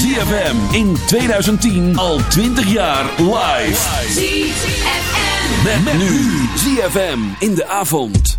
ZFM in 2010 al 20 jaar live. ZFM. Met, met nu ZFM in de avond.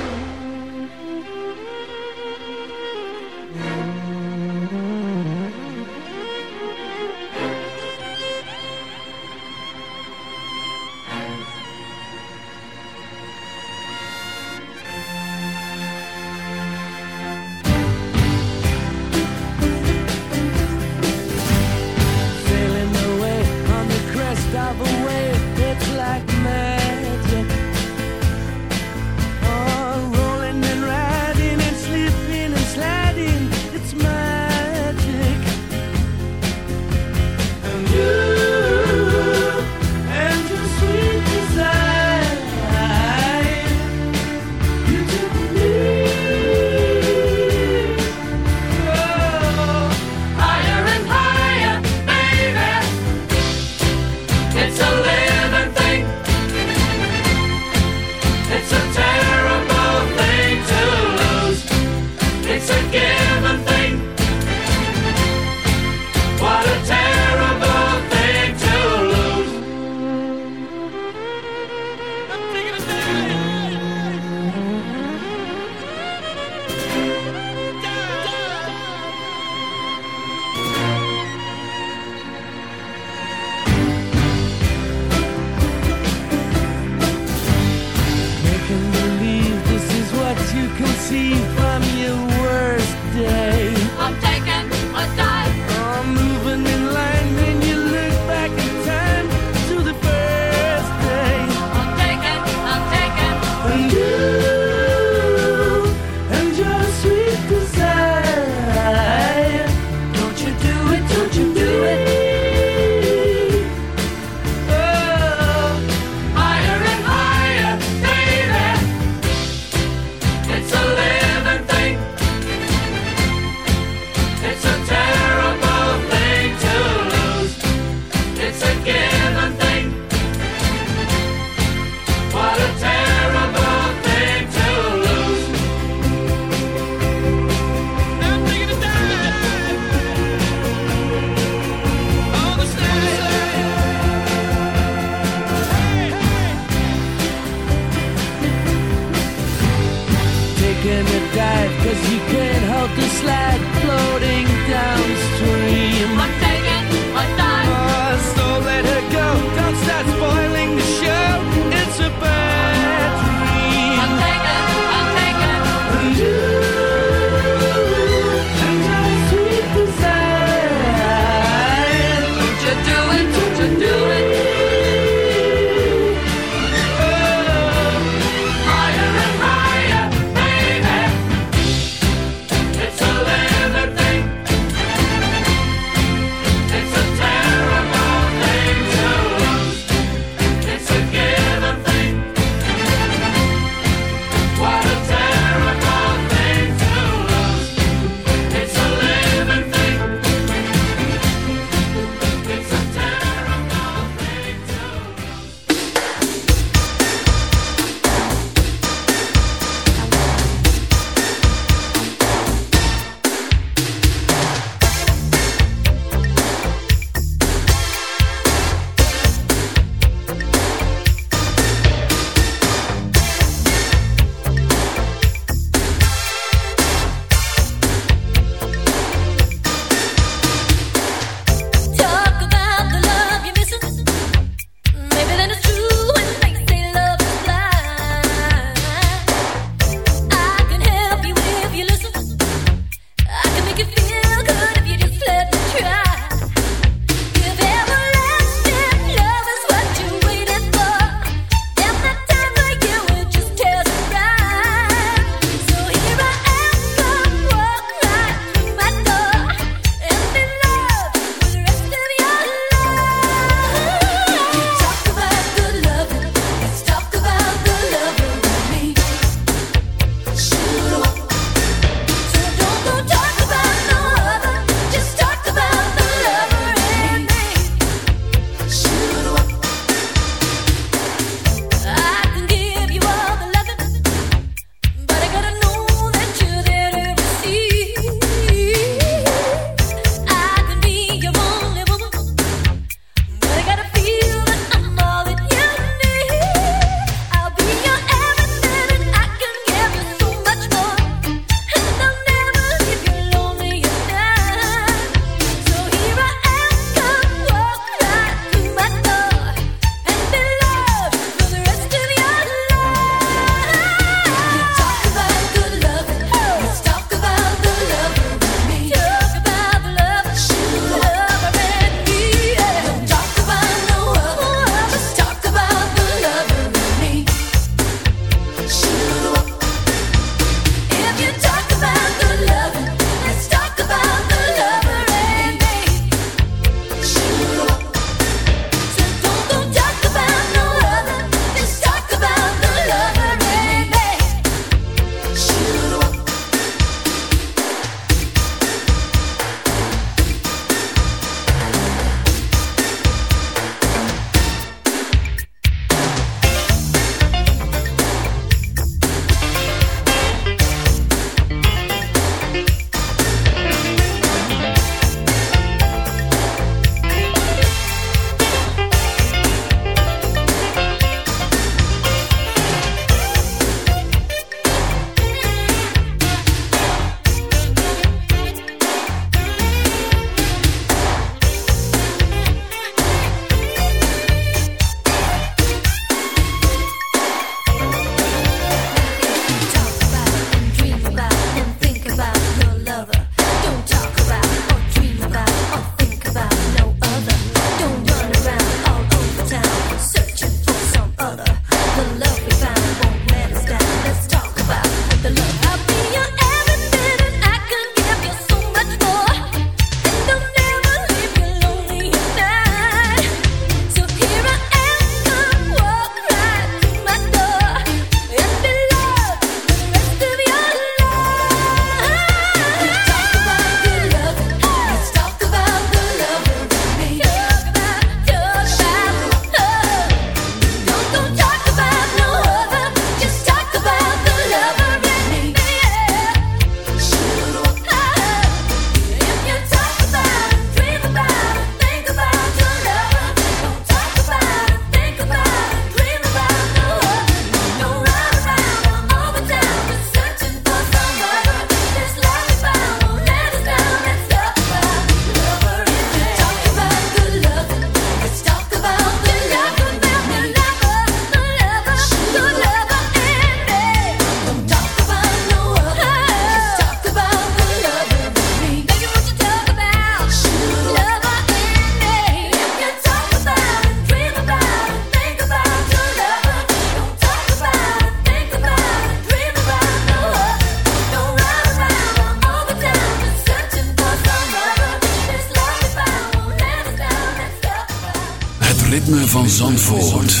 Zandvoort.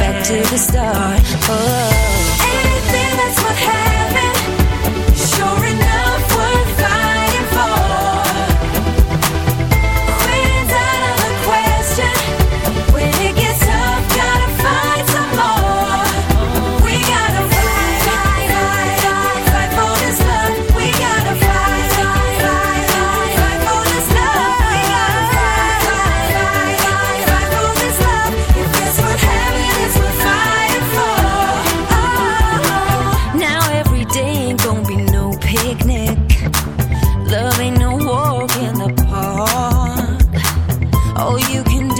to the start. Oh.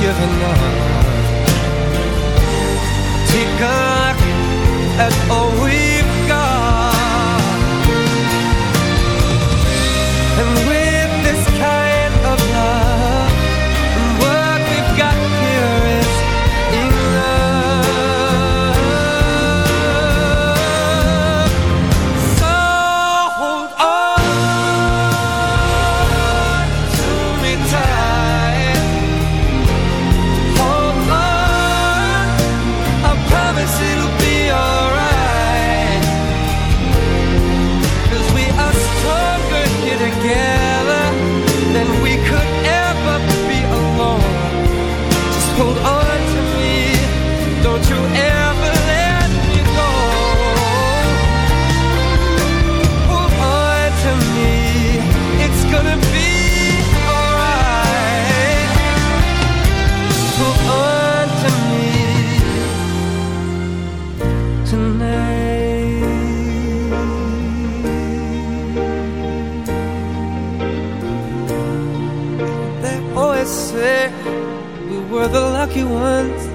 given up. Take a look at all we've were the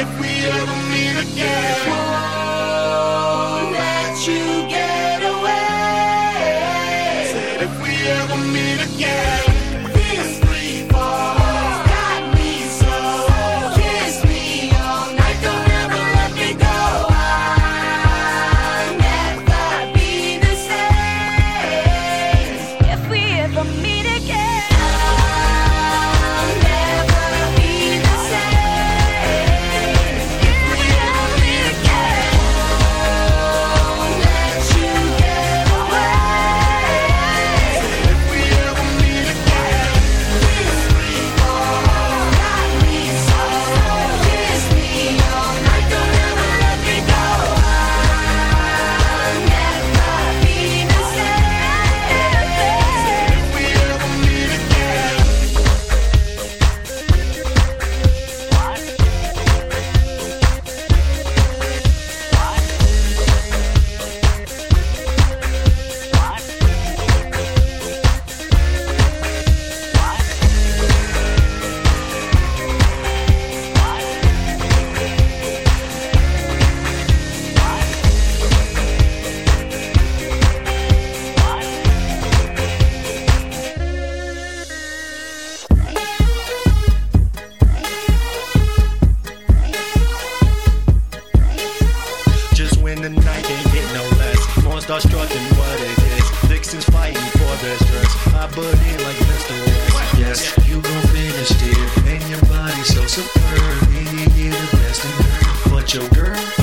If we ever meet again.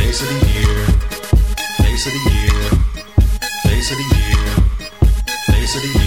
Face of the year. Face of the year. Face of the year. Face of the.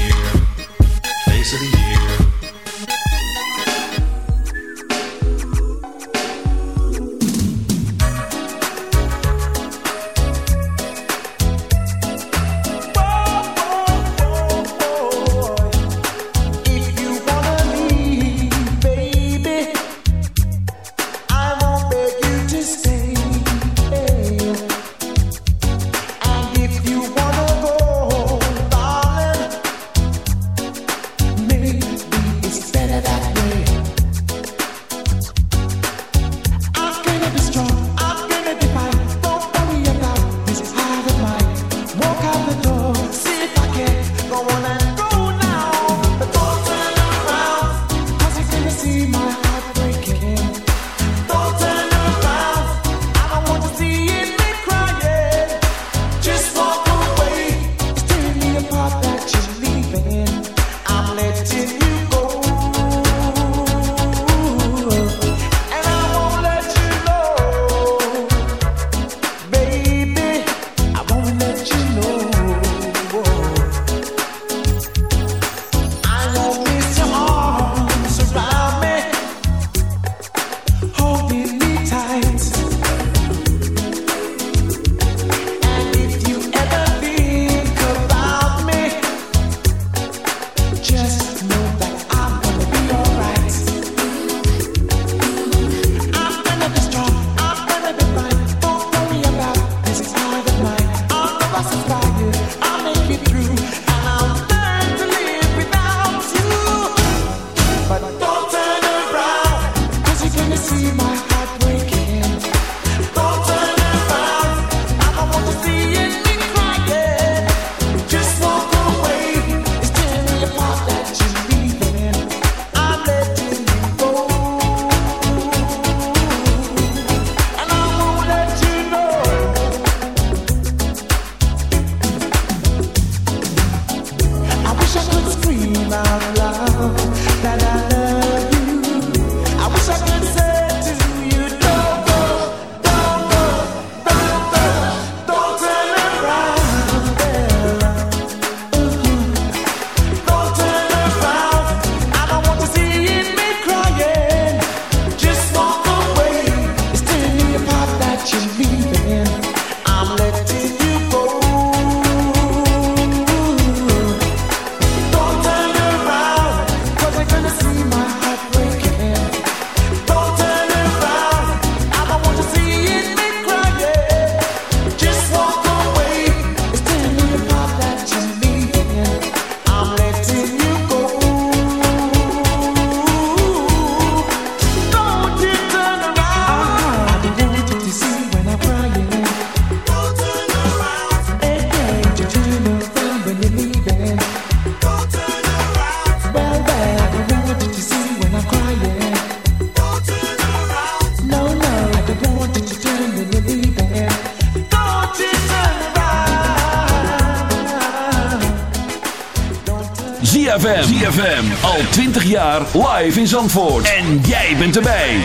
jaar live in Zandvoort. En jij bent erbij.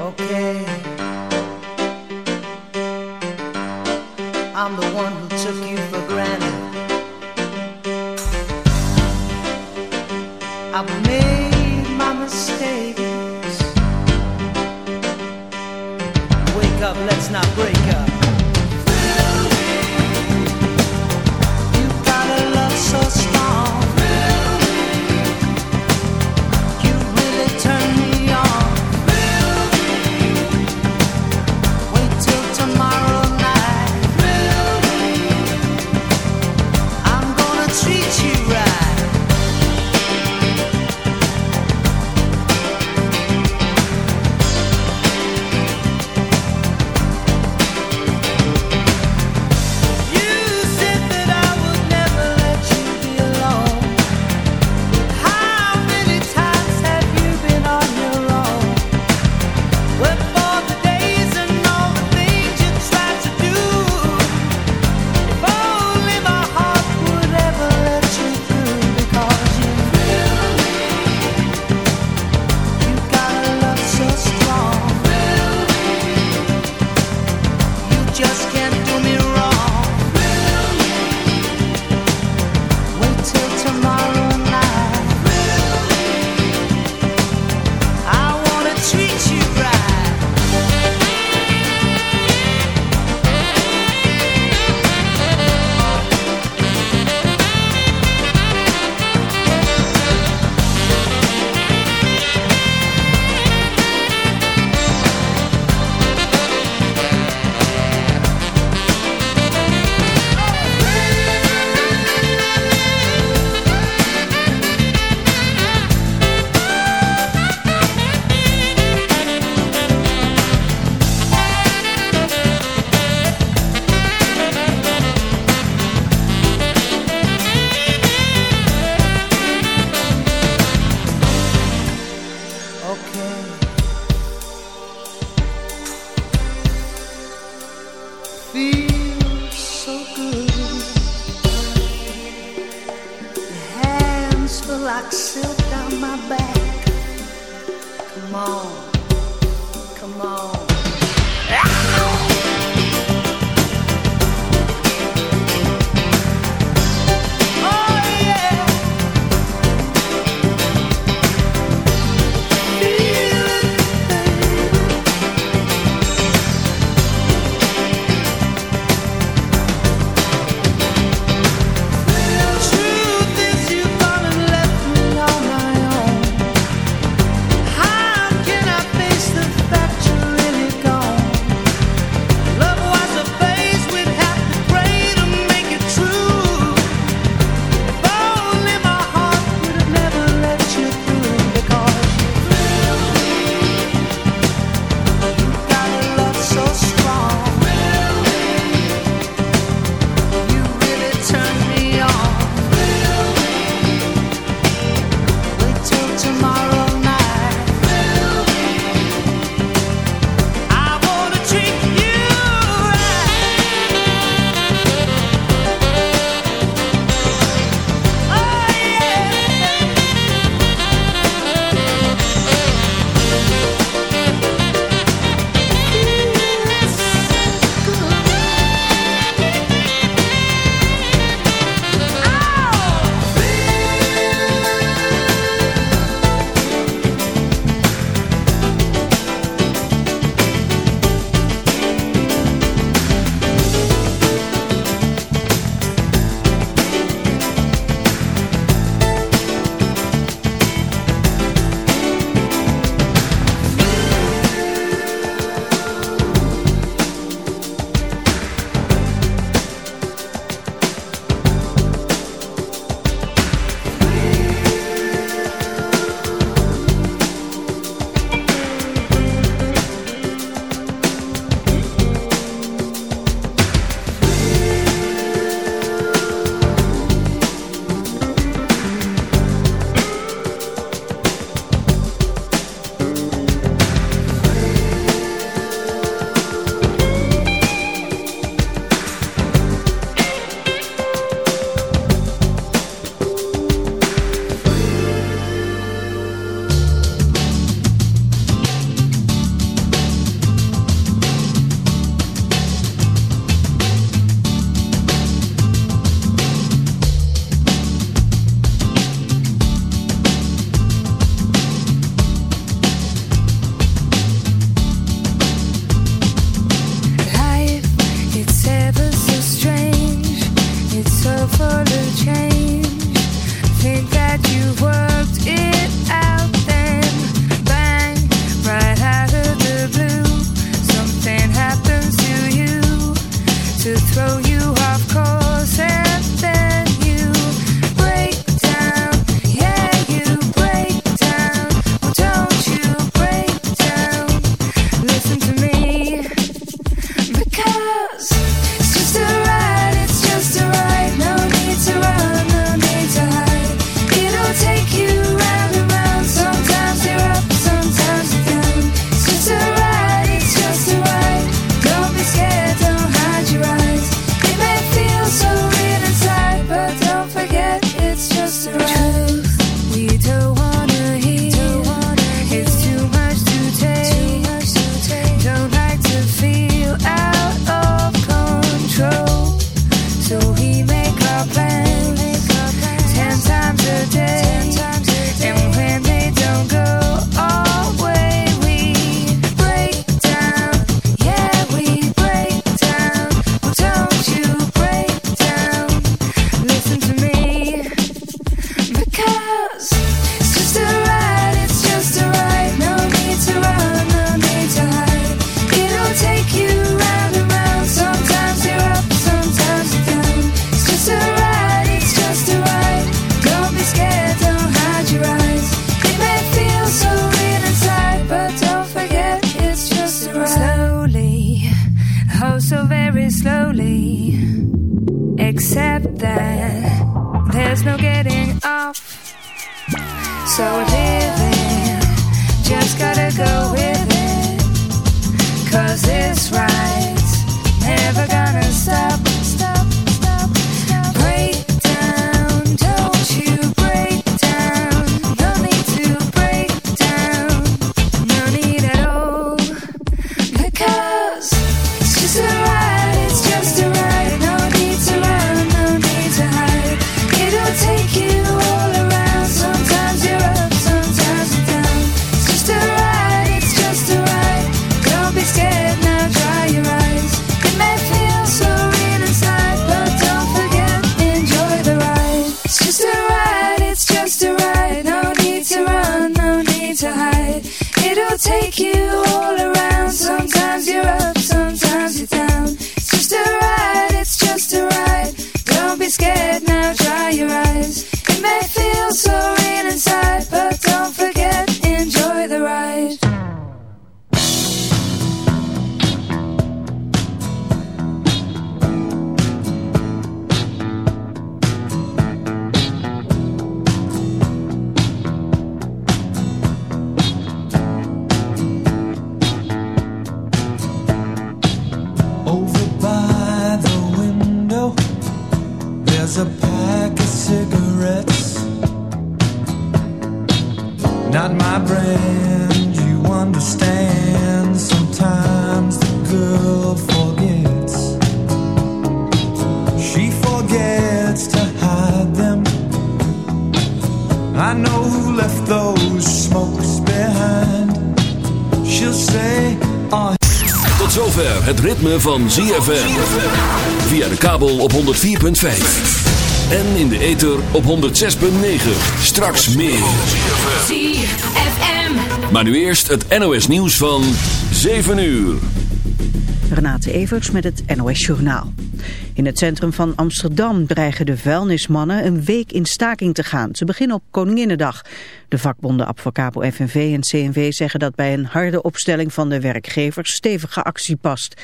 Okay. I'm the one who took you for granted. I've made ZFM. Via de kabel op 104.5. En in de ether op 106.9. Straks meer. ZFM. Maar nu eerst het NOS nieuws van 7 uur. Renate Evers met het NOS Journaal. In het centrum van Amsterdam dreigen de vuilnismannen een week in staking te gaan. Ze beginnen op Koninginnedag. De vakbonden Advocabo FNV en CNV zeggen dat bij een harde opstelling van de werkgevers stevige actie past.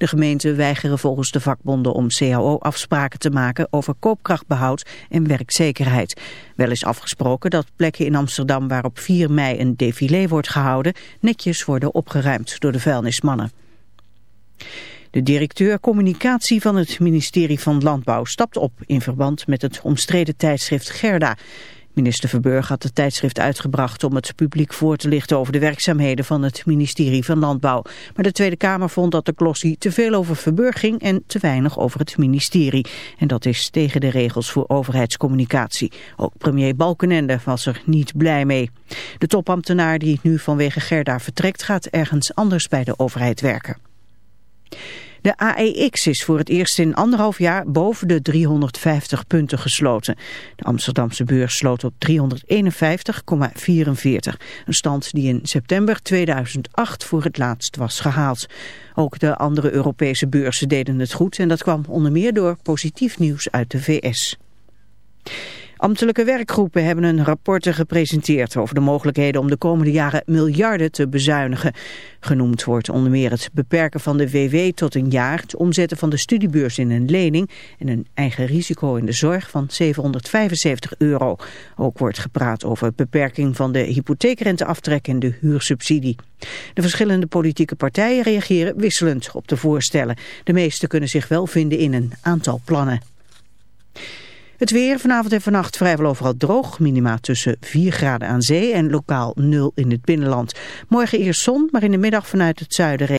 De gemeenten weigeren volgens de vakbonden om CAO-afspraken te maken over koopkrachtbehoud en werkzekerheid. Wel is afgesproken dat plekken in Amsterdam waar op 4 mei een défilé wordt gehouden netjes worden opgeruimd door de vuilnismannen. De directeur communicatie van het ministerie van Landbouw stapt op in verband met het omstreden tijdschrift Gerda. Minister Verburg had het tijdschrift uitgebracht om het publiek voor te lichten over de werkzaamheden van het ministerie van Landbouw. Maar de Tweede Kamer vond dat de glossie te veel over Verburg ging en te weinig over het ministerie. En dat is tegen de regels voor overheidscommunicatie. Ook premier Balkenende was er niet blij mee. De topambtenaar die nu vanwege Gerda vertrekt gaat ergens anders bij de overheid werken. De AEX is voor het eerst in anderhalf jaar boven de 350 punten gesloten. De Amsterdamse beurs sloot op 351,44. Een stand die in september 2008 voor het laatst was gehaald. Ook de andere Europese beurzen deden het goed en dat kwam onder meer door positief nieuws uit de VS. Ambtelijke werkgroepen hebben een rapporten gepresenteerd over de mogelijkheden om de komende jaren miljarden te bezuinigen. Genoemd wordt onder meer het beperken van de WW tot een jaar, het omzetten van de studiebeurs in een lening en een eigen risico in de zorg van 775 euro. Ook wordt gepraat over beperking van de hypotheekrenteaftrek en de huursubsidie. De verschillende politieke partijen reageren wisselend op de voorstellen. De meeste kunnen zich wel vinden in een aantal plannen. Het weer vanavond en vannacht vrijwel overal droog. Minima tussen 4 graden aan zee en lokaal 0 in het binnenland. Morgen eerst zon, maar in de middag vanuit het zuiden